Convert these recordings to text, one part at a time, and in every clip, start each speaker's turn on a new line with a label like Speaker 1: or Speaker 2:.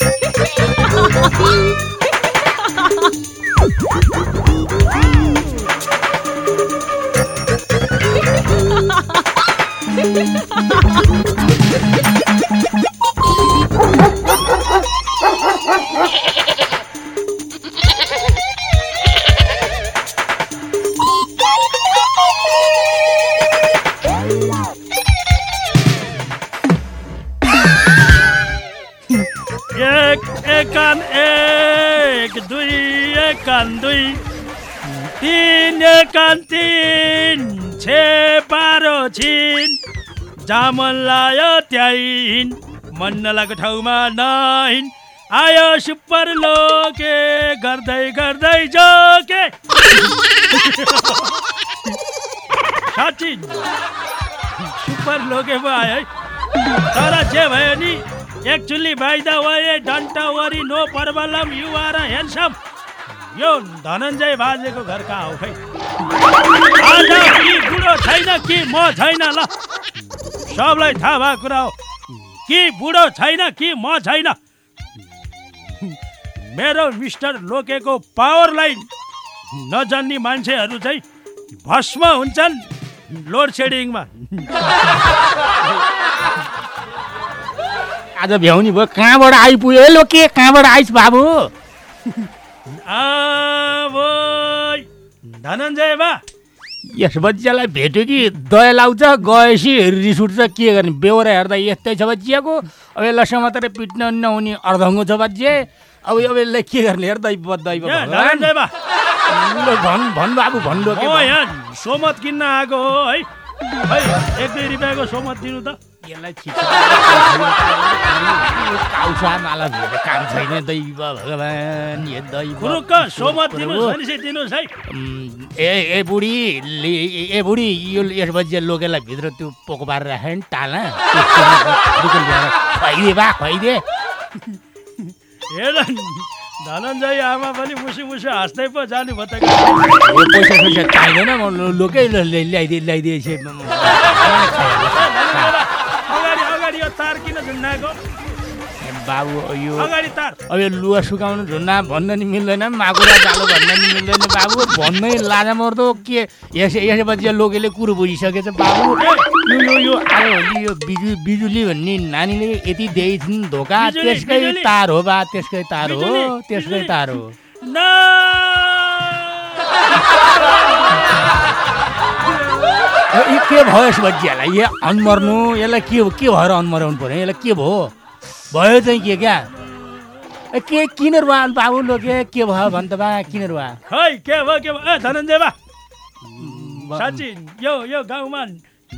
Speaker 1: एक एकान दुई तिन एकान तिन छे बाह्र छिन। जहाँ मन लायो हिँड मन नलागेको ठाउँमा नहिन् आयो सुपर लोके गर्दै गर्दै जोके। साँच्ची सुपर लोके पो आयो है। तर जे भयो नि actually by the way don't worry no problem you are handsome यो धनञ्जय बाजेको घर कहाँ हो खै। आज कि बुढो छैन कि म छैन ल। सबलाई थाहा भएको कुरा हो। कि बुढो छैन कि म छैन। मेरो मिस्टर लोकेको पावर लाइन नजान्ने मान्छेहरू चाहिँ भस्म हुन्छन् लोड सेडिङमा
Speaker 2: आज भ्याउनी भयो कहाँबाट आइपुग्यो? लोके कहाँबाट आइस बाबु?
Speaker 1: धनञ्जय बा
Speaker 2: यस बच्चालाई भेट्यो कि? दया लाउँछ गएपछि रिस उठ्छ के गर्ने? बेहोरा हेर्दा यस्तै छ बच्चियाको अब यसलाई समातेर पिट्न नहुने अर्धङ्गो छ बच्चे अब अब यसलाई के गर्ने? हेर दै दै
Speaker 1: ए, धनञ्जय बा
Speaker 2: भन् भन् बाबु भन् लोके
Speaker 1: म
Speaker 2: भन्।
Speaker 1: यहाँ सोमत किन्न आएको हो है। है एक दुई रुपियाँको सोमत दिनु त।
Speaker 2: यसलाई माला काम छैन दैव भगवान्
Speaker 1: खुरुक्क सोमत दिनुहोस् दिनुहोस् है।
Speaker 2: ए ए बुढी ए बुढी यो यस बजी लोकेलाई भित्र त्यो पोको पारेर राख्यो नि टाला खुवाइदिए बा खुवाइदिए
Speaker 1: हेर धनञ्जय आमा पनि मुसु मुसु हाँस्दै पो जानु भयो त
Speaker 2: पैसा पैसा चाहिँदैन म लोकै ल्याइदिए
Speaker 1: बा, अगाडि अगाडि यो तार किन झुन्डाएको
Speaker 2: बाबु यो अब यो लुगा सुकाउनु झुन्ना भन्न नि मिल्दैन माकुरा जालो भन्न नि मिल्दैन बाबु। भन्नै लाजा मर्दो के? यस यसपछि लोकेले कुरो बुझिसकेछ बाबु। यो यो यो आयो भने यो बिजु बिजुली भन्ने नानीले यति दिएछन् धोका। त्यसकै। तार हो बा त्यसकै तार हो त्यसकै। तार हो। यो के भयो यस बच्चियालाई यो अनमर्नु यसलाई के के भएर अनमराउनु पर्यो यसलाई के भयो? भयो चाहिँ के क्या? ए, के किन रुवा बाबु लोके के भयो भन् त बा किन रुवा
Speaker 1: खै के भयो के भयो? ए धनञ्जय बा। साँच्ची यो यो गाउँमा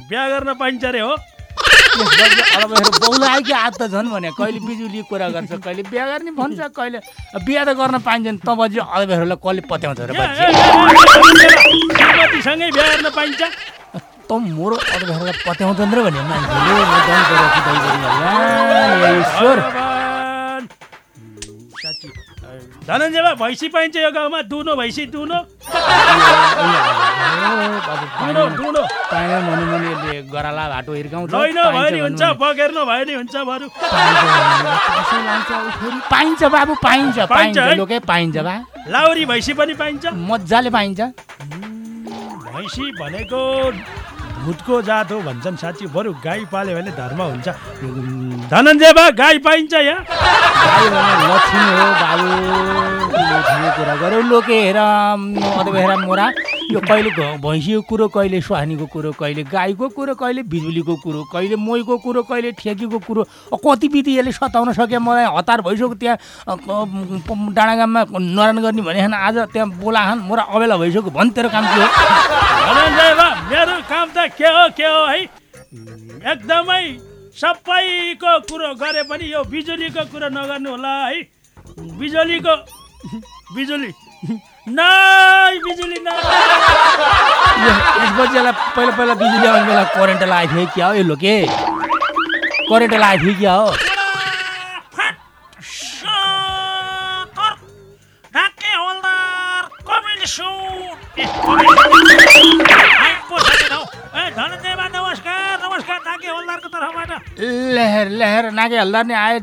Speaker 1: बिहा गर्न पाइन्छ अरे हो।
Speaker 2: अब बौला कि आज त झन् भने कहिले बिजुली कुरा गर्छ कहिले बिहा गर्ने भन्छ कहिले बिहा त गर्न पाइन्छ नि तँ बजी अबेरलाई कसले पत्याउँछ र
Speaker 1: श्रीमतीसँगै बिहा गर्न पाइन्छ।
Speaker 2: त मोरो अबेरलाई पत्याउँछन् र भने मान्छेले ईश्वर
Speaker 1: भगवान्। साँच्ची धनञ्जय बा भैँसी पाइन्छ यो गाउँमा दुनो भैँसी दुनो
Speaker 2: गराला भाटो हिर्काउँछ
Speaker 1: भयो नि हुन्छ बगेर्नु भयो नि हुन्छ बरु
Speaker 2: पाइन्छ बाबु पाइन्छ
Speaker 1: पाइन्छ?
Speaker 2: लोके पाइन्छ बा
Speaker 1: लाउरी भैँसी पनि पाइन्छ
Speaker 2: मजाले पाइन्छ
Speaker 1: भैँसी भनेको भुटको जात हो भन्छन् साँच्ची। बरु गाई पाल्यो भने धर्म हुन्छ। धनञ्जय बा गाई पाइन्छ यहाँ
Speaker 2: लक्ष्मी हो बाबु। कुरा गऱ्यौ लोके मोरा। यो कहिले भैँसीको कुरो कहिले सुहानीको कुरो कहिले गाईको कुरो कहिले बिजुलीको कुरो कहिले मोहीको कुरो कहिले ठेकीको कुरो कति बिति यसले सताउन सक्यो मलाई? हतार भइसक्यो त्यहाँ डाँडागाममा नरान गर्ने भने आज त्यहाँ बोलाहन् मोरा अबेला भइसक्यो भन् तेरो काम के हो?
Speaker 1: मेरो काम त के हो के हो है? एकदमै सबैको कुरो गरे पनि यो बिजुलीको कुरो नगर्नु होला है। बिजुलीको बिजुली। नाइ बिजुली
Speaker 2: यस बच्चालाई पहिला पहिला बिजुली आउने बेला करेन्ट लागेको थियो क्या हो यो लोके करेन्ट लागेको थियो क्या हो लेहेर लेहेर नागे हल्दार नै आएछ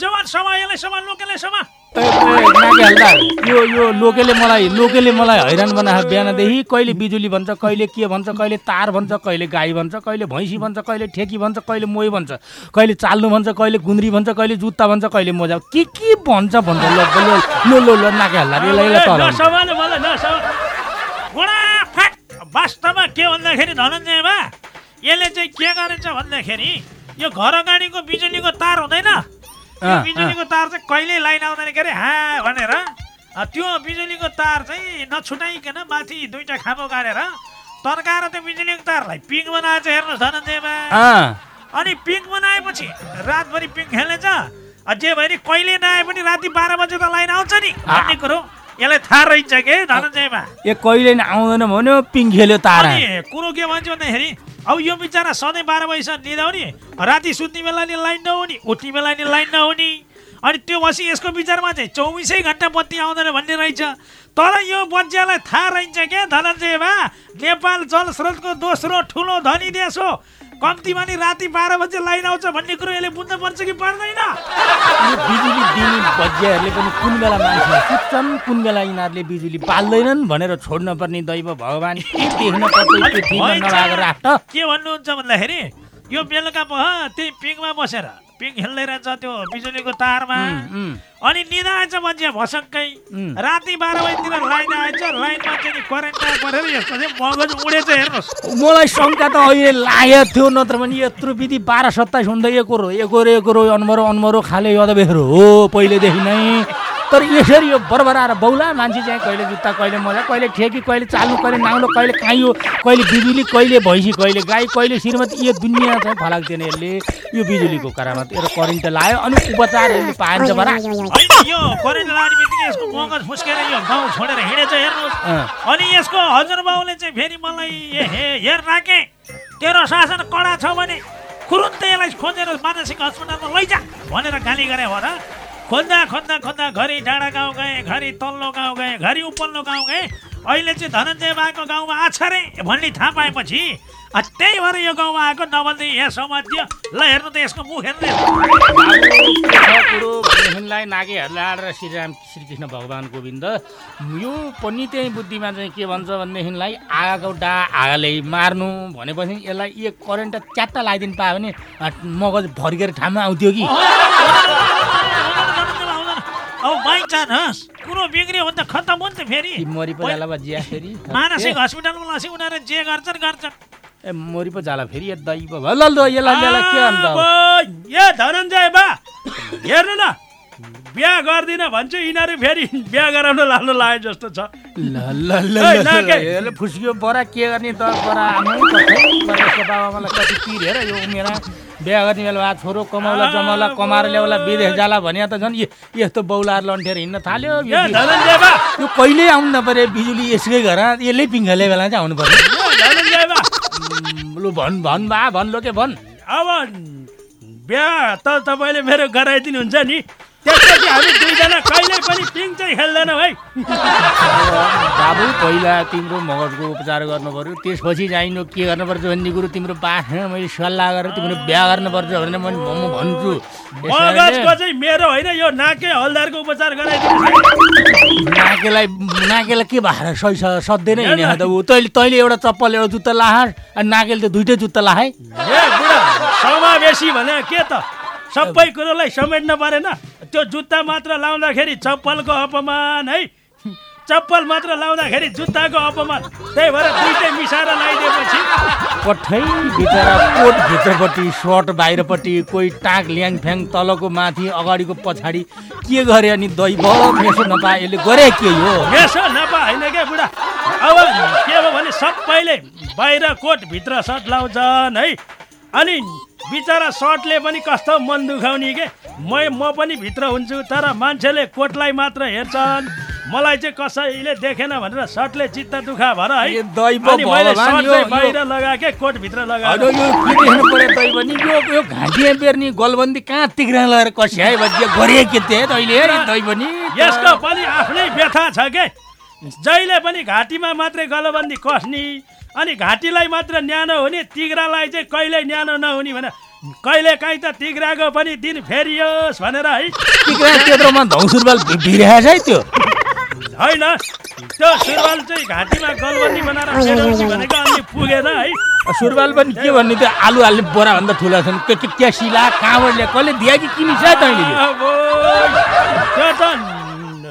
Speaker 3: जवान समा यसलाई समा लोकेलाई समा
Speaker 2: यो यो लोकेले मलाई लोकेले मलाई हैरान बनाएको बिहानदेखि कहिले बिजुली भन्छ कहिले के भन्छ कहिले तार भन्छ कहिले गाई भन्छ कहिले भैँसी भन्छ कहिले ठेकी भन्छ कहिले मोही भन्छ कहिले चाल्नु भन्छ कहिले गुन्द्री भन्छ कहिले जुत्ता भन्छ कहिले मोजा के के भन्छ भन्छ लो लो लो
Speaker 3: फाट वास्तवमा के भन्दाखेरि धनञ्जयमा यसले चाहिँ के गरेछ भन्दाखेरि यो घर अगाडिको बिजुलीको तार हुँदैन बिजुलीको तार चाहिँ कहिले लाइन आउँदैन के अरे? हा भनेर। त्यो बिजुलीको तार चाहिँ नछुटाइकन माथि दुईटा खाँपो गाडेर तर्काएर त्यो बिजुलीको तारलाई पिङ बनाएछ हेर्नुहोस् धनञ्जयमा
Speaker 2: अँ।
Speaker 3: अनि पिङ बनाएपछि रातभरि पिङ खेल्नेछ। जे भयो नि कहिले नआए पनि राति बाह्र बजे त लाइन आउँछ नि। भन्ने कुरो। यसलाई थाहा रहन्छ के धनञ्जयमा
Speaker 2: ए कहिले आउँदैन भन्यो पिङ खेल्यो तारा।
Speaker 3: कुरो के भन्छ भन्दाखेरि अब यो बिचरा सधैँ बाह्र बजीसम्म लिँदाउने राति सुत्ने बेला नि लाइन नहुने उठ्ने बेला नि लाइन नहुने। अनि त्यो पछि यसको विचारमा चाहिँ चौबिसै घन्टा बत्ती आउँदैन भन्ने रहेछ। तर यो बच्चालाई थाहा रहन्छ क्या धनञ्जयमा नेपाल जल स्रोतको दोस्रो ठुलो धनी देश हो। कम्तीमा नि राति बाह्र बजे लाइन आउँछ भन्ने कुरो यसले बुझ्नु पर्छ कि पर्दैन?
Speaker 2: यो बिजुली दिने बजियाहरूले पनि कुन बेला मान्छे सुत्छन् कुन बेला यिनीहरूले बिजुली पाल्दैनन् भनेर छोड्न पर्ने दैव भगवान् के देख्न पर्छ
Speaker 3: के भन्नुहुन्छ भन्दाखेरि यो बेलुका पख त्यही पिङमा बसेर। पिङ खेल्दै रहेछ त्यो बिजुलीको तारमा। अनि निदा आएछ मान्छे भसक्कै। राति बाह्र बजीतिर लाइन आएछ लाइनमा चाहिँ करेन्ट परेर यसको चाहिँ मगज उडेछ हेर्नुहोस्।
Speaker 2: मलाई शङ्का त अहिले लागेको थियो नत्र भने यत्रो विधि बाह्र सत्ताइस हुँदा एकरो एकरो एकरो अनमरो अनमरो खाले यदबेर हो पहिलेदेखि नै। तर यसरी यो बरबराएर बौला मान्छे चाहिँ कहिले जुत्ता कहिले मोजा कहिले ठेकी कहिले चाल्नु कहिले नाङ्लो कहिले काइयो कहिले बिजुली कहिले भैँसी कहिले गाई कहिले श्रीमती यो दुनियाँ चाहिँ फलाक्दैन यसले यो बिजुलीको करामत यो करेन्ट लायो अनि उपचार यसले पाएछ बरा
Speaker 3: यो करेन्ट लाने बित्तिकै यसको मगज फुस्केर यो गाउँ छोडेर हिँडेछ हेर्नुहोस्। अनि यसको हजुरबाउले चाहिँ फेरि मलाई ए हे हेर राखे तेरो शासन कडा छ भने खुरुन्त यसलाई खोजेर मानसिक अस्पतालमा लैजा भनेर गाली गरे हो र खोज्दा खोज्दा खोज्दा घरि डाँडा गाउँ गएँ घरि तल्लो गाउँ गएँ घरि उपल्लो गाउँ गएँ। अहिले चाहिँ धनञ्जय बाको गाउँमा आछ रे भन्ने थाहा पाएपछि त्यही भएर यो गाउँमा आएको नभन्दै यहाँ समात्यो ल हेर्नु त यसको मुख हेर्नु।
Speaker 2: कुरो भनेदेखिलाई नागेहरूलाई आएर श्रीराम श्रीकृष्ण भगवान् गोविन्द यो पनि त्यही बुद्धिमा चाहिँ के भन्छ भनेदेखिलाई आगाको डा आगाले मार्नु भनेपछि यसलाई एक करेन्ट च्याट्टा लगाइदिनु पायो भने मगज भर्केर ठाउँमा आउँथ्यो कि?
Speaker 3: अब बाई चान्स कुरो बिग्रियो भने त खत्तम हो नि त फेरि।
Speaker 2: फेरि?
Speaker 3: मानसिक हस्पिटलमा लसी उनीहरू जे गर्छन् गर्छन्।
Speaker 2: ए मरि पो जाला फेरि ए दै पो भयो ल ल यसलाई के अन्त?
Speaker 3: ए धनञ्जय बा। हेर्नु न। बिहा गर्दिन भन्छ यिनीहरू फेरि बिहा गराउन लानु लाग्यो जस्तो छ।
Speaker 2: फुस्कियो बरा के गर्ने त? बरा आमै कतै बाबामालाई यो उमेरमा बिहा गर्ने बेला छोरो कमाउला जमाउला कमाएर ल्याउला विदेश जाला भने त झन् यस्तो बौलाएर लन्ठेर हिँड्न थाल्यो। यो कहिल्यै आउनु नपऱ्यो बिजुली यसकै घर यसले पिङ्गले बेला चाहिँ आउनु पर्यो लु भन् भन् बा भन् लो के भन्।
Speaker 3: अब बिहा त तपाईँले मेरो गराइदिनुहुन्छ नि। त्यसपछि हामी दुईजना कहिले पनि पिङ चाहिँ खेल्दैनौँ है।
Speaker 2: बाबु पहिला तिम्रो मगजको उपचार गर्नु पर्यो त्यसपछि जाइनु के गर्नुपर्छ भन्ने कुरो तिम्रो बासँग मैले सल्लाह गरेर तिम्रो बिहा गर्नुपर्छ भनेर म भन्छु।
Speaker 3: मगजको चाहिँ मेरो होइन यो नाके हलदारको उपचार गराइदिनुहोस् है।
Speaker 2: नाकेलाई नाकेलाई के भएर सही स- सध्दै नै हिँडेको त ऊ? तैँले तैँले एउटा चप्पल एउटा जुत्ता लाहार अनि नाकेले त दुइटै जुत्ता लाहे
Speaker 3: समावेशी भने के त? सबै कुरोलाई समेट्न परेन। त्यो जुत्ता मात्र लाउँदाखेरि चप्पलको अपमान है? चप्पल मात्र लाउँदाखेरि जुत्ताको अपमान। त्यही भएर दुइटै मिसाएर लगाइदिएपछि
Speaker 2: पठै बिचरा कोट भित्रपट्टि सर्ट बाहिरपट्टि कोही टाक ल्याङ फ्याङ तलको माथि अगाडिको पछाडि के गरे अनि दही भयो मेसो नपाए यसले गरे के हो?
Speaker 3: यसो नपा होइन क्या बुढा? अब के हो भने सबैले बाहिर कोटभित्र सर्ट लाउँछन् है? अनि बिचरा सर्टले पनि कस्तो मन दुखाउने के? म म पनि भित्र हुन्छु तर मान्छेले कोटलाई मात्र हेर्छन्। मलाई चाहिँ कसैले देखेन भनेर सर्टले चित्त दुखा भएर है। बाहिर लगाएँ कोटभित्र लगाएँ
Speaker 2: यो के यो घाँटिया बेर्ने गलबन्दी कहाँ तिग्रा लगाएर कस्याए गरे के
Speaker 3: यसको पनि आफ्नै व्यथा छ के? जहिले पनि घाँटीमा मात्रै गलबन्दी कस्ने
Speaker 1: अनि घाँटीलाई मात्र न्यानो हुने तिग्रालाई चाहिँ कहिल्यै न्यानो नहुने भने कहिले काहीँ त तिग्राको पनि दिन फेरियोस् भनेर है।
Speaker 2: तिग्रा त्यत्रोमा धौसुरबाल भिरेको छ है त्यो।
Speaker 1: होइन त्यो सुरुवाल चाहिँ घाँटीमा गलबन्दी बनाएर भनेको अनि पुगेन है।
Speaker 2: सुरबाल पनि के भन्ने त्यो आलु हाल्ने बोराभन्दा ठुला छन्। के के के सिला कहाँबाट ल्या कसले दिया कि किनिस तैँले?
Speaker 1: अबो, त्यो त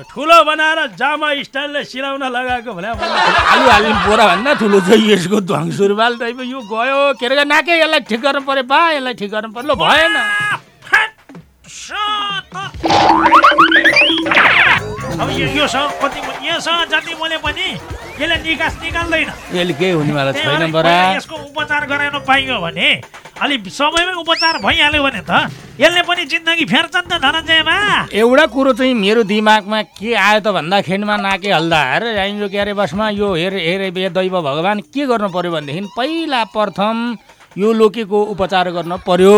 Speaker 1: ठुलो बनाएर जामा स्टाइलले सिलाउन लगाएको भने
Speaker 2: आलु हाल्ने बोराभन्दा ठुलो छ यसको ध्वाङ सुरबाल त यो गयो। के अरे नाके यसलाई ठिक गर्नु पर्यो बा यसलाई ठिक गर्नु पर्यो। भएन।
Speaker 1: अब यो योसँग कति योसँग जति मैले पनि यसले निकास निकाल्दैन।
Speaker 2: यसले केही हुनेवाला छैन बरा।
Speaker 1: यसको उपचार गराउन पाइयो भने अलि समयमै उपचार भइहाल्यो भने त यसले पनि जिन्दगी फेर्छ नि त धनञ्जयमा।
Speaker 2: एउटा कुरो चाहिँ मेरो दिमागमा के आयो त भन्दाखेरिमा नाके हल्दार। जाइन्जो के अरे बसमा यो हेर हेर हे दैव भगवान् के गर्नु पर्यो भनेदेखि पहिला प्रथम यो लोकेको उपचार गर्न पर्यो।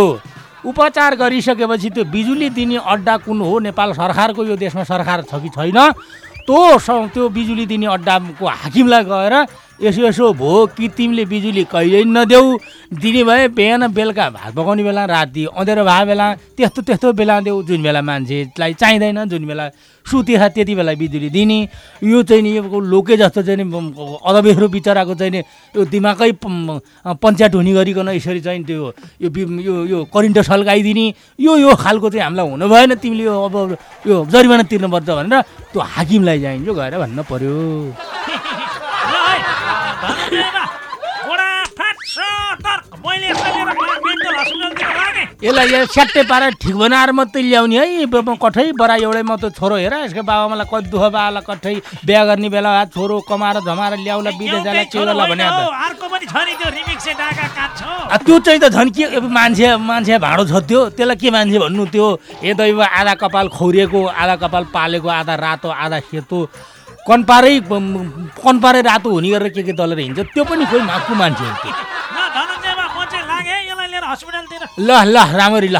Speaker 2: उपचार गरिसकेपछि त्यो बिजुली दिने अड्डा कुन हो? नेपाल सरकारको यो देशमा सरकार छ कि छैन? त्यो त्यो बिजुली दिने अड्डाको हाकिमलाई गएर यसो यसो भो कि तिमीले बिजुली कहिल्यै नदेऊ? दिने भए बिहान बेलुका भात पकाउने बेला राति अँध्यारो भए बेला त्यस्तो त्यस्तो बेला देऊ जुन बेला मान्छेलाई चाहिँदैन जुन बेला सुते छ त्यति बेला बिजुली दिने। यो चाहिँ नि यो लोके जस्तो चाहिँ नि अदबेरो बिचराको चाहिँ नि यो दिमागै पञ्चायत हुने गरिकन यसरी चाहिँ त्यो यो यो यो करेन्ट सल्काइदिने यो यो खालको चाहिँ हामीलाई हुनु भएन। तिमीले यो अब यो जरिमाना तिर्नुपर्छ भनेर त्यो हाकिमलाई चाहिन्छ गएर भन्न पर्यो
Speaker 1: ल है, धनञ्जयमा बुढा फाट सतर्क मैले यसलाई
Speaker 2: यहाँ स्याट्टै पारेर ठिक बनाएर मात्रै ल्याउने है। कठै बरा एउटै मात्रै छोरो हेर यसको बाबामालाई कति दुःख बाबालाई कठै बिहा गर्ने बेला छोरो कमाएर झमाएर ल्याउला विदेश जाला गर्ला भने त।
Speaker 1: त्यो
Speaker 2: त्यो चाहिँ त झन् के मान्छे मान्छे भाँडो छ त्यो त्यसलाई के मान्छे भन्नु त्यो? ए दैव आधा कपाल खौरिएको आधा कपाल पालेको आधा रातो आधा सेतो कन्पारै कन्पारै रातो हुने गरेर के के दलेर हिँड्छ? त्यो पनि खोइ माकु मान्छे हो
Speaker 1: हस्पिटलतिर
Speaker 2: ल ल राम्ररी ल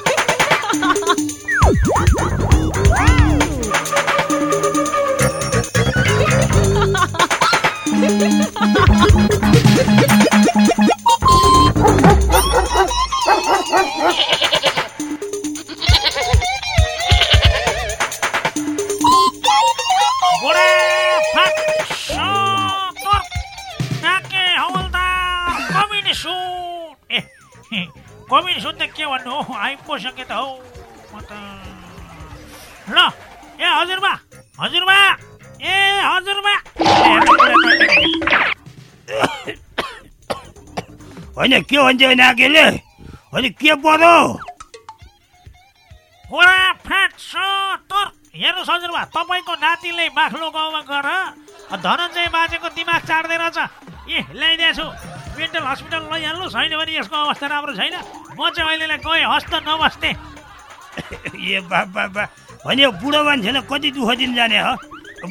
Speaker 1: आइपोसके त हौ? म त ल ए हजुरबा हजुरबा ए हजुरबा
Speaker 4: होइन के भन्छ नाकेले होइन के पर्यो
Speaker 1: बुढा फाट सतर्क हेर्नुहोस् हजुरबा तपाईँको नातिले बाख्लो गाउँमा गएर धनञ्जय बाजेको दिमाग चाड्दै रहेछ। ए ल्याइदिएछु मेन्टल हस्पिटल लैहाल्नुहोस् होइन भने यसको अवस्था राम्रो छैन। म चाहिँ अहिलेलाई गएँ हस्त नबस्ने
Speaker 4: ए बा बा बा। यो बुढो मान्छेलाई कति दुःख दिन जाने हो?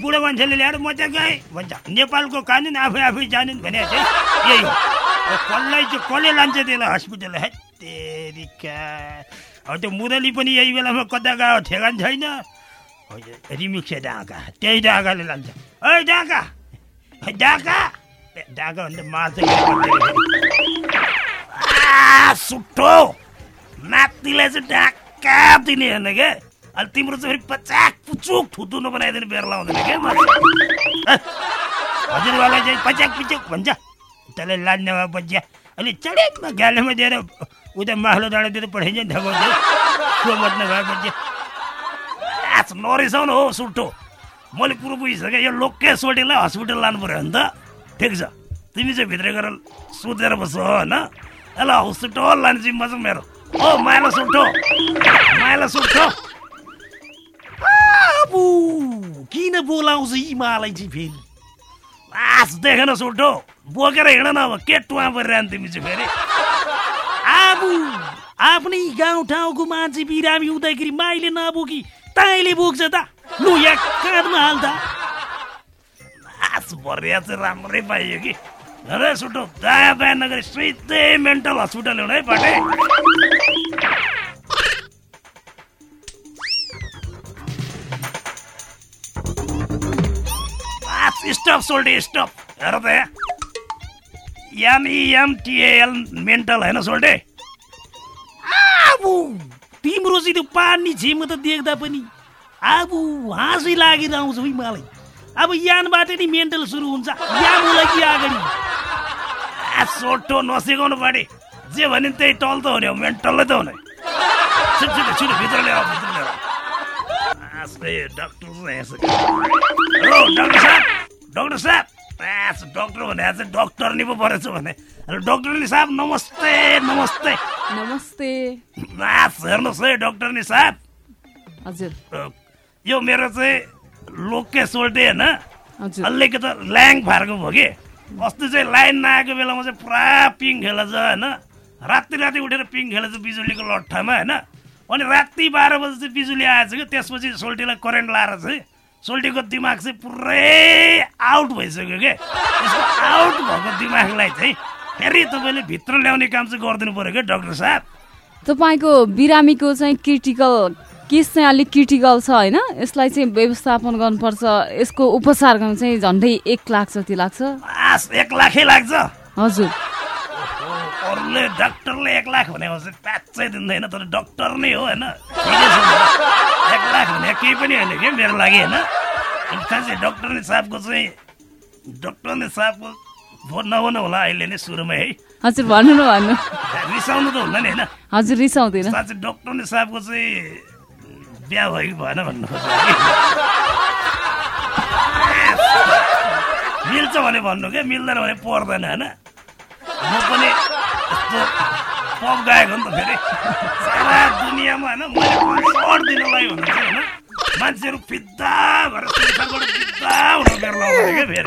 Speaker 4: बुढो मान्छेले ल्याएर म त गएँ। भन्छ नेपालको कानुन आफै आफै जानुन् भने चाहिँ यही हो। कसलाई चाहिँ कसले लान्छ त्यसलाई हस्पिटल है तेरिका अब त्यो मुरली पनि यही बेलामा कता गयो ठेगान छैन। रिमिक्से डाका त्यही डाकाले लान्छ। ओ डाका! डाका! के गर्छ? आ, सुट्टो नातिलाई चाहिँ ढाका दिने होइन क्या अनि तिम्रो चाहिँ फेरि पचाक पुचुक थुतुनो बनाइदिने बेर लाउँदैन क्या हजुरबालाई चाहिँ पचाक पुचुक भन्छ त्यसलाई लान्नेमा बज्या अनि चडेकमा गालेमा दिएर उता माहलो डाँडातिर पठाइन्छ नि ठगाउँछ सो बज्न भए बज्या नरिसाउनु हो सुट्टो मैले कुरो बुझिसकेँ यो लोके सोल्टीलाई हस्पिटल लानु पऱ्यो भने त ठिक छ तिमी चाहिँ भित्र गएर सुतेर बस्छ होइन ल हस्पिटल लाने जिम्मा चाहिँ मेरो ओ माइला सुट्ठो माइला सुट्ठो
Speaker 1: आबु किन बोलाउँछ यी मलाई चाहिँ फेरि
Speaker 4: आस देखेन सुट्ठो बोकेर हिँड न अब के टुवा परिरहनु तिमी चाहिँ फेरि
Speaker 1: आबु आफ्नै गाउँठाउँको मान्छे बिरामी हुँदाखेरि माइले नबोकी ताइले बोक्छ त लु यहाँ काँधमा हाल्दा
Speaker 4: आस भरिया चाहिँ राम्रै पाइयो कि अरे सुटो दायाँ बायाँ नगरी सिधै मेन्टल हस्पिटल ल्याउनु है पाटे स्टप सोल्टे स्टप हेर त यहाँ एमइएमटिएल मेन्टल होइन सोल्टे
Speaker 1: आबु तिम्रो चाहिँ त्यो पानी छिम त देख्दा पनि आबु हाँसै लागेर आउँछ है मलाई अब यानबाट नि मेन्टल सुरु हुन्छ। यान होला कि अगाडि।
Speaker 4: सोटो नसिकाउनु पाटे जे भने नि त्यही टल त हो नि अब मेन्टलै त हो नि छिटो छिटो छिटो भित्र ल्याएर भित्र ए, डक्टर डक्टर साहब। डक्टर साहब डक्टर भने चाहिँ डक्टर नि पो परेछ भने। हेलो डक्टर नि साहब नमस्ते नमस्ते।
Speaker 5: नमस्ते।
Speaker 4: हेर्नुहोस् है डक्टर नि साहब।
Speaker 5: हजुर।
Speaker 4: यो मेरो चाहिँ लोके सोल्टे होइन? अलिकति ल्याङ फार्को भयो कि? अस्ति चाहिँ लाइन नआएको बेलामा चाहिँ पुरा पिङ खेलेछ होइन? राति राति उठेर पिङ खेलेछ बिजुलीको लट्ठामा होइन? अनि राति बाह्र बजी चाहिँ बिजुली आएछ कि? त्यसपछि सोल्टीलाई करेन्ट लाएर चाहिँ सोल्टीको दिमाग चाहिँ पुरै आउट भइसक्यो कि? त्यसको आउट भएको दिमागलाई चाहिँ फेरि तपाईँले भित्र ल्याउने काम चाहिँ गरिदिनु पऱ्यो क्या डक्टर साहब?
Speaker 5: तपाईँको बिरामीको चाहिँ क्रिटिकल केस चाहिँ अलिक क्रिटिकल छ होइन यसलाई चाहिँ व्यवस्थापन गर्नुपर्छ यसको उपचार गर्नु चाहिँ झन्डै एक लाख जति लाग्छ।
Speaker 4: एक लाखै लाग्छ।
Speaker 5: हजुर।
Speaker 4: अरूले डाक्टरले एक लाख भनेको चाहिँ प्याचै दिँदैन तर डक्टर नै हो होइन। एक लाख भने केही पनि होइन कि मेरो लागि होइन? खासै डक्टर नै साहबको चाहिँ डक्टर नै साहबको भोट नभन होला अहिले नै सुरुमै है?
Speaker 5: हजुर भन्नु न भन्नु।
Speaker 4: रिसाउनु त हुँदैन नि होइन?
Speaker 5: हजुर रिसाउँदैन।
Speaker 4: साँच्चै डक्टर नै साहबको चाहिँ बिहा भयो कि भएन भन्नु। मिल्छ भने भन्नु क्या मिल्दैन भने पर्दैन होइन? म पनि यस्तो पप गाएको नि त फेरि। सारा दुनियाँमा होइन? मैले कन्सर्ट दिनलाई भन्नु चाहिँ होइन? मान्छेहरू फिद्दा भएर संसारबाट फिद्दा हुन क्या फेरि?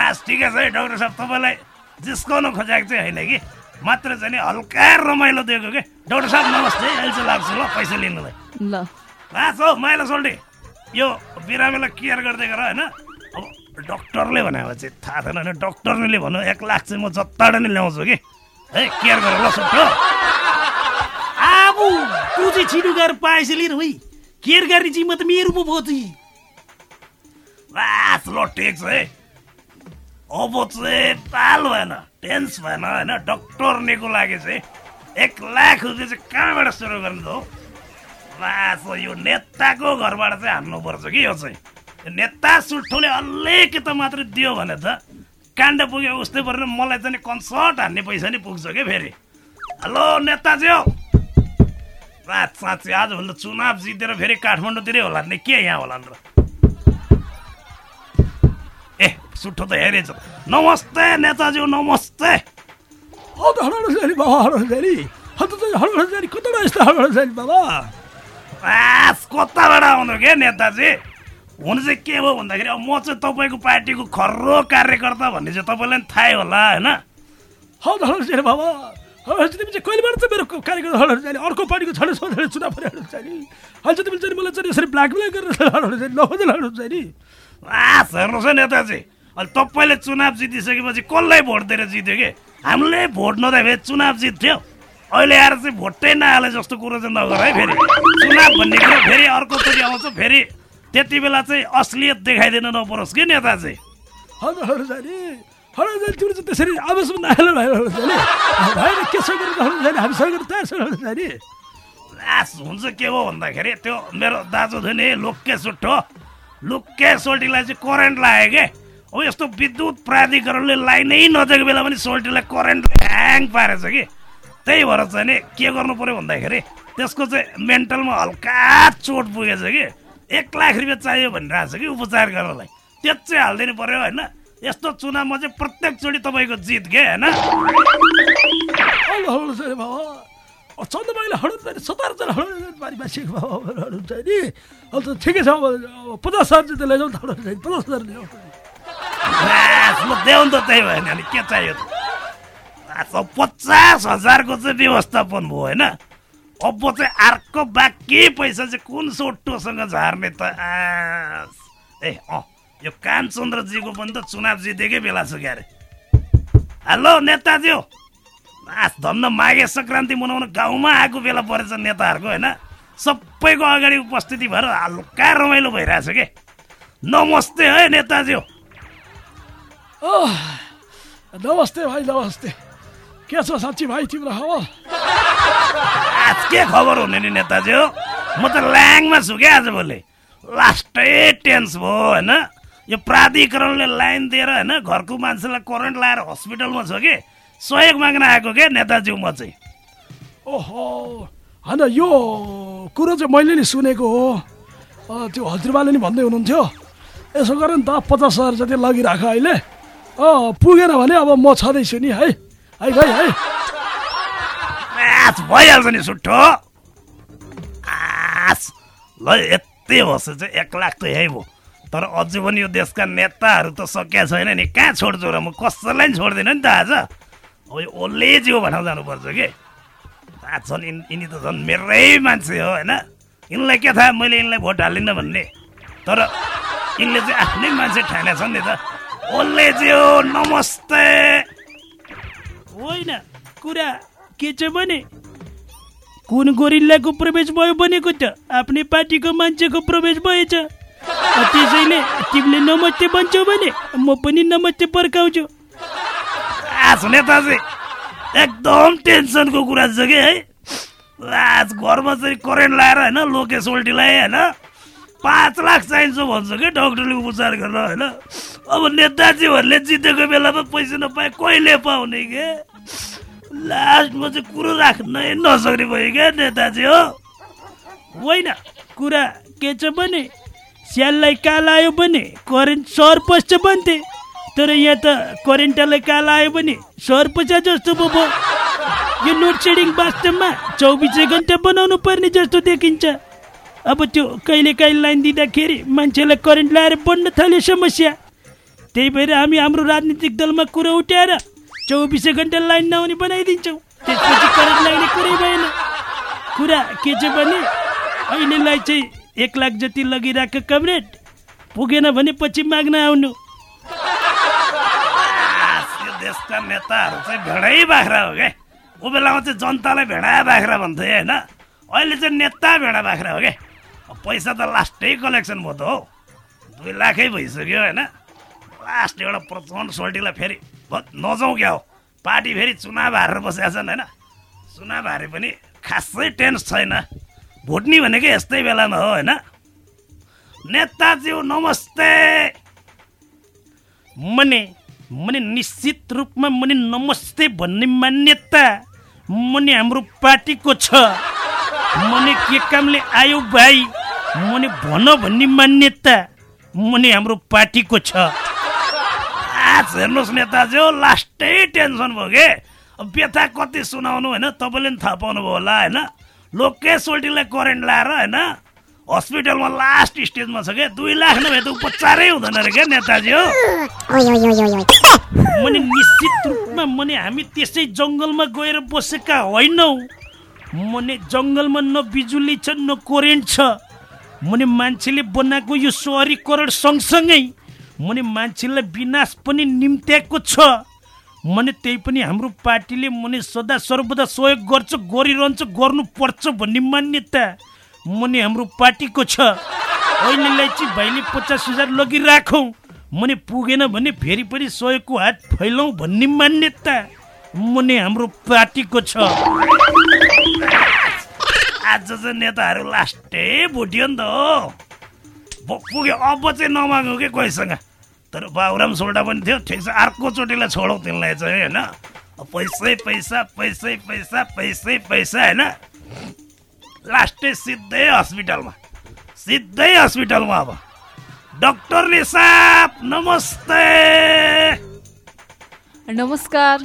Speaker 4: हस् ठिकै छ है डाक्टर साहब तपाईँलाई जिस्काउन खोजेको चाहिँ होइन कि? मात्र चाहिँ हल्का रमाइलो दिएको कि? डाक्टर साहब नमस्ते। अहिले चाहिँ लाग्छु ल पैसा लिनुलाई।
Speaker 5: ल।
Speaker 4: लास हौ माइला सोल्टी। यो बिरामीलाई केयर गर्दै गर होइन? अब डक्टरले भनेको चाहिँ थाहा छैन भने डक्टरले भन्नु एक लाख चाहिँ म जताबाट नै ल्याउँछु कि? है केयर गरेर ल सुट्टो।
Speaker 1: आबु तँ चाहिँ छिटो गएर पैसा लिएर है। केयर गर्ने जिम्मा त मेरो पो भयो
Speaker 4: लास ल ठिक छ है। अब चाहिँ पाल भएन टेन्स भएन होइन? डक्टर निको लागि चाहिँ एक लाख रुपियाँ चाहिँ कहाँबाट सुरु गर्नु त हो? लास यो नेताको घरबाट चाहिँ हान्नुपर्छ कि यो चाहिँ? नेता सुठोले अलिकति मात्रै दियो भने त काण्ड पुग्यो उस्तै परेर मलाई चाहिँ कन्सर्ट हान्ने पैसा नि पुग्छ क्या फेरि? हेलो नेताजी हौ रात साँच्चै आजभन्दा चुनाव जितेर फेरि काठमाडौँतिरै होला नि के यहाँ होला नि सुठो त हेरेछ नमस्ते नेताजी नमस्ते
Speaker 1: हौ हडहडजारी बाबा हडहडजारी हौ त हडहडजारी कता यस्तो हडहडजारी बाबा
Speaker 4: आस कताबाट आउनु के नेताजी हुनु चाहिँ के भयो भन्दाखेरि अब म चाहिँ तपाईँको पार्टीको खर्रो कार्यकर्ता भन्ने चाहिँ तपाईँलाई पनि थाहै होला होइन
Speaker 1: हौ त हडहडजारी बाबा हडहडजारी तिमी चाहिँ कहिलेबाट चाहिँ मेरो कार्यकर्ता हडहडजारी अर्को पार्टीको छोडेर सोधेर चुनाव पऱ्यो हडहडजारी अहिले चाहिँ तिमीले चाहिँ मलाई चाहिँ यसरी ब्ल्याकमेल गरेर हडहडजारी नहोस् हडहडजारी
Speaker 4: आस हेर्नुहोस् है नेताजी अहिले तपाईँले चुनाव जितिसकेपछि कसलाई भोट दिएर जित्यो कि? हामीले भोट नदिए चुनाव जित्थ्यो। अहिले आएर चाहिँ भोटै नहाले जस्तो कुरो चाहिँ नगर है फेरि। चुनाव भन्ने कुरो फेरि अर्कोचोटि आउँछ फेरि त्यति बेला चाहिँ असलियत देखाइदिन नपरोस् कि नेताजी?
Speaker 1: हौ त हडहडजारी हडहडजारी तिम्रो चाहिँ त्यसरी हामी
Speaker 4: लास हुन्छ के भयो भन्दाखेरि त्यो मेरो दाजु थियो नि लुक्के सुट्ठो लुक्के सोल्टीलाई चाहिँ करेन्ट लाग्यो के? अब यस्तो विद्युत प्राधिकरणले लाइनै नदिएको बेला पनि सोल्टीलाई करेन्ट ह्याङ पारेछ कि? त्यही भएर चाहिँ नि के गर्नु पर्यो भन्दाखेरि त्यसको चाहिँ मेन्टलमा हल्का चोट पुगेछ कि? एक लाख रुपियाँ चाहियो भनिरहेको छ कि उपचार गर्नलाई। त्यो चाहिँ हालिदिनु पर्यो होइन? यस्तो चुनावमा चाहिँ प्रत्येकचोटि तपाईँको जित के होइन?
Speaker 1: ठिकै छ पचास हजार लैजाउँ पचास हजार
Speaker 4: ल देऊ नि त त्यही भयो नि अनि के चाहियो त पचास हजारको चाहिँ व्यवस्थापन भयो होइन अब चाहिँ अर्को बाँकी पैसा चाहिँ कुन सोटोसँग झार्ने त। ए अँ यो कामचन्द्रजीको पनि त चुनाव जितेकै बेला छ क्यारे हेलो नेताज्यू आस धन्न माघे सङ्क्रान्ति मनाउन गाउँमा आएको बेला परेछ नेताहरूको होइन सबैको अगाडि उपस्थिति भएर हल्का रमाइलो भइरहेछ के नमस्ते है नेताज्यू
Speaker 1: नमस्ते भाइ नमस्ते। के छ साँच्ची भाइ तिम्रो खबर
Speaker 4: आज के खबर हुने नि नेताजी हो। म त ल्याङमा छु क्या आज भोलि। लास्टै टेन्स भयो होइन? यो प्राधिकरणले लाइन दिएर होइन घरको मान्छेलाई करेन्ट लाएर हस्पिटलमा छ कि? सहयोग माग्न आएको क्या नेताजी म चाहिँ।
Speaker 1: ओहो होइन यो कुरो चाहिँ मैले नि सुनेको हो। त्यो हजुरबाले नि भन्दै हुनुहुन्थ्यो। यसो गर नि त पचास हजार जति लगिराख अहिले। अँ पुगेन भने अब म छँदैछु नि है? है है
Speaker 4: आस भइहाल्छ नि सुट्ठो ल यति होस् चाहिँ एक लाख त यही भयो तर अझै पनि यो देशका नेताहरू त सकिया छैन नि। कहाँ छोड्छु र? म कसैलाई छोड्दिनँ नि त आज। अब यो ओल्ले जिउ भनाउ जानुपर्छ कि। झन् यिनी त झन् मेरै मान्छे हो होइन? यिनलाई के थाहा? मैले यिनलाई भोट हालिनँ भन्ने। तर यिनले चाहिँ आफ्नै मान्छे ठानेछ नि त। ओल्ले जिउ नमस्ते।
Speaker 1: होइन कुरा के छ भने कुन गोरिल्लाको प्रवेश भयो भनेको त आफ्नै पार्टीको मान्छेको प्रवेश भएछ। त्यसैले तिमीले नमस्ते भन्छौ भने म पनि नमस्ते पर्काउँछु।
Speaker 4: आज नेताजी एकदम टेन्सनको कुरा छ कि है? आज घरमा चाहिँ करेन्ट लाएर होइन लोकेस उल्टीलाई होइन पाँच लाख चाहिन्छ भन्छ कि डक्टरले उपचार गर्न होइन। अब नेताजीहरूले जितेको बेलामा पैसा नपाए कहिले पाउने के? लास्टमा चाहिँ कुरो राख्नै नसक्ने भयो क्या नेताजी हो।
Speaker 1: होइन कुरा के छ भने स्याललाई काल आयो भने करेन्ट सहर पस्छ भन्थे तर यहाँ त करेन्टलाई काल आयो भने सहर पस्छ जस्तो पो भयो। यो लोड सेडिङ वास्तवमा चौबिसै घन्टा बनाउनु पर्ने जस्तो देखिन्छ। अब त्यो कहिले काहीँ लाइन दिँदाखेरि मान्छेलाई करेन्ट लगाएर बढ्न थाल्यो समस्या। त्यही भएर हामी हाम्रो राजनीतिक दलमा कुरो उठाएर चौबिसै घन्टा लाइन नआउने बनाइदिन्छौँ। त्यसपछि करेन्ट लाग्ने कुरै भएन। कुरा के छ भने अहिलेलाई चाहिँ एक लाख जति लगिरहेको कमरेड पुगेन भने पछि माग्न आउनु।
Speaker 4: देशका नेताहरू चाहिँ भेडै बाख्रा हो क्या ऊ बेलामा चाहिँ जनतालाई भेडा बाख्रा भन्थे होइन? अहिले चाहिँ नेता भेडा बाख्रा हो क्या पैसा त लास्टै कलेक्सन भयो त हो। दुई लाखै भइसक्यो होइन? लास्ट एउटा प्रचण्ड सोल्टीलाई फेरि नजाउँ क्या हो। पार्टी फेरि चुनाव हारेर बसेका छन् होइन? चुनाव हारे पनि खासै टेन्स छैन। भुट्ने भनेकै यस्तै बेलामा हो होइन? नेताज्यू नमस्ते!
Speaker 1: मने मने निश्चित रूपमा मने नमस्ते भन्ने मान्यता मने हाम्रो पार्टीको छ। मने के कामले आयो भाइ मने भन भन्ने मान्यता मने हाम्रो पार्टीको छ।
Speaker 4: आज हेर्नुहोस् नेताजी हो लास्टै टेन्सन भयो के? अब व्यथा कति सुनाउनु होइन तपाईँले पनि थाहा पाउनुभयो होला होइन? लोकेश सोल्टीलाई करेन्ट लाएर होइन हस्पिटलमा लास्ट स्टेजमा छ क्या दुई लाख नभए त उपचारै हुँदैन अरे क्या नेताजी हो?
Speaker 1: मने निश्चित रूपमा मने हामी त्यसै जङ्गलमा गएर बसेका होइनौँ। मने जङ्गलमा न बिजुली छ न करेन्ट छ। मने मान्छेले बनाएको यो सहरीकरण सँगसँगै मने मान्छेलाई विनाश पनि निम्त्याएको छ। मने त्यही पनि हाम्रो पार्टीले मने सदा सर्वदा सहयोग गर्छ गरिरहन्छ गर्नुपर्छ भन्ने मान्यता मने हाम्रो पार्टीको छ। अहिलेलाई चाहिँ भाइले पचास हजार लगिराखौँ मने पुगेन भने फेरि पनि सहयोगको हात फैलाउँ भन्ने मान्यता मने हाम्रो पार्टीको छ।
Speaker 4: आज चाहिँ नेताहरू लास्टै भुट्यो नि त हो। पुग्यो अब चाहिँ नमागौँ कि कोहीसँग? तर बाबुराम सोल्टा पनि थियो ठिक छ। अर्को चोटिलाई छोडौँ तिनलाई चाहिँ होइन? पैसै पैसा पैसै पैसा पैसै पैसा होइन? लास्टै सिधै हस्पिटलमा। सिधै हस्पिटलमा अब। डक्टरले साप नमस्ते।
Speaker 5: नमस्कार।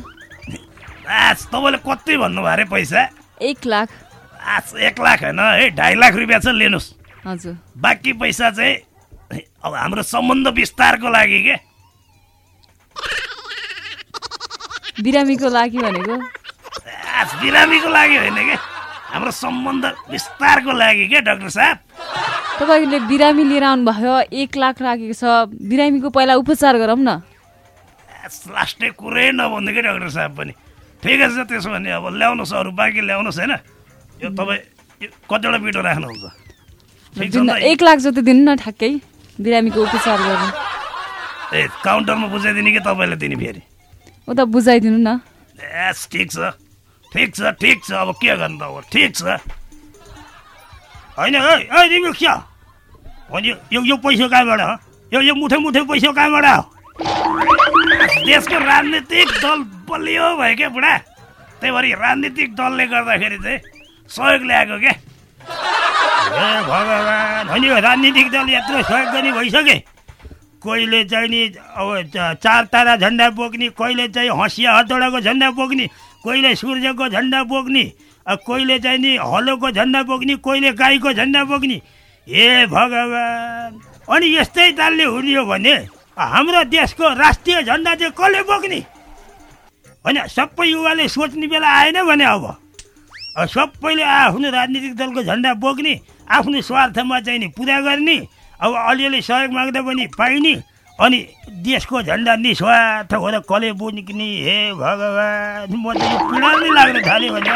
Speaker 4: आज तपाईँले कति भन्नुभयो अरे पैसा?
Speaker 5: एक लाख।
Speaker 4: आज एक लाख होइन? है ढाई लाख रुपियाँ चाहिँ लिनुहोस्।
Speaker 5: हजुर।
Speaker 4: बाँकी पैसा चाहिँ अब हाम्रो सम्बन्ध विस्तारको लागि के?
Speaker 5: बिरामीको लागि भनेको?
Speaker 4: बिरामीको लागि होइन के? हाम्रो सम्बन्ध विस्तारको लागि के डाक्टर साहब?
Speaker 5: तपाईँले बिरामी लिएर आउनुभयो एक लाख राखेको छ। बिरामीको पहिला उपचार गरौँ न।
Speaker 4: लास्टै कुरै नभन्नु कि डाक्टर साहब पनि? ठिकै छ त्यसो भने अब ल्याउनुहोस् अरू बाँकी ल्याउनुहोस् होइन? यो तपाईँ कतिवटा बिटो राख्नुहुन्छ?
Speaker 5: एक लाख जति दिनु न ठ्याक्कै। बिरामीको उपचार गर्नु।
Speaker 4: ए काउन्टरमा बुझाइदिने कि तपाईँले दिने फेरि?
Speaker 5: उता बुझाइदिनु न।
Speaker 4: एस ठिक छ। ठिक छ ठिक छ। अब के गर्नु त अब? ठिक छ। होइन है रिमिल क्या अनि यो यो पैसा कहाँबाट हो? यो यो मुठे मुठे पैसा कहाँबाट हो? देशको राजनीतिक दल बलियो भयो क्या बुढा। त्यही भएर राजनीतिक दलले गर्दाखेरि चाहिँ सहयोग ल्याएको क्या भगवान् होइन राजनीतिक दल यत्रो सहयोग गर्ने भइसके। कोहीले चाहिँ नि अब चार तारा झन्डा बोक्ने कहिले चाहिँ हँसिया हतौडाको झन्डा बोक्ने कहिले सूर्यको झन्डा बोक्ने कहिले चाहिँ नि हलोको झन्डा बोक्ने कहिले गाईको झन्डा बोक्ने। हे भगवान्! अनि यस्तै तालले हुने हो भने हाम्रो देशको राष्ट्रिय झन्डा चाहिँ कसले बोक्ने? होइन सबै युवाले सोच्ने बेला आएन भने अब। सबैले आफ्नो राजनीतिक दलको झन्डा बोक्ने आफ्नो स्वार्थमा चाहिँ नि पुरा गर्ने अब अलिअलि सहयोग माग्दा पनि पाइने अनि देशको झन्डा निस्वार्थ हुँदा कसले बुझ्ने हे भगवान् म त पीडा नै लाग्न थाल्यो भने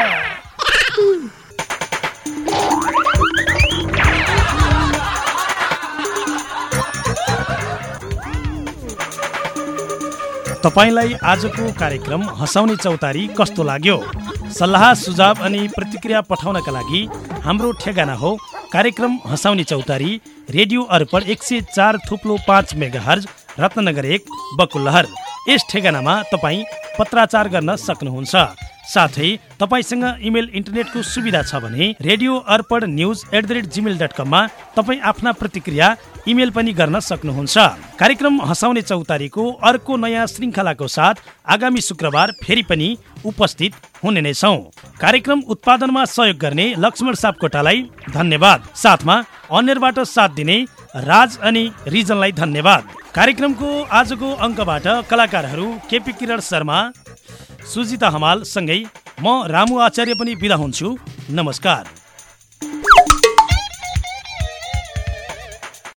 Speaker 1: तपाईँलाई आजको कार्यक्रम हँसाउने चौतारी कस्तो लाग्यो? सल्लाह सुझाव अनि प्रतिक्रिया पठाउनका लागि हाम्रो ठेगाना हो कार्यक्रम हँसाउने चौतारी रेडियो अर्पण एक सय चार थुप्लो पाँच मेगा हर्ज रत्नगर एक बकुलहर यस ठेगानामा तपाईँ पत्राचार गर्न सक्नुहुन्छ। साथै तपाईँसँग इमेल इन्टरनेटको सुविधा छ भने radio Arpan news at the rate Gmail dot कममा तपाईँ आफ्ना प्रतिक्रिया इमेल पनि गर्न सक्नुहुन्छ। कार्यक्रम हँसाउने चौतारीको अर्को नयाँ श्रृङ्खलाको साथ आगामी शुक्रबार फेरि पनि उपस्थित हुने नै छौँ। कार्यक्रम उत्पादनमा सहयोग गर्ने लक्ष्मण सापकोटालाई धन्यवाद। साथमा अन्यबाट साथ दिने राज अनि रिजनलाई धन्यवाद। कार्यक्रमको आजको अङ्कबाट कलाकारहरू केपी किरण शर्मा सुजिता हमाल सँगै म रामु आचार्य पनि बिदा हुन्छु। नमस्कार।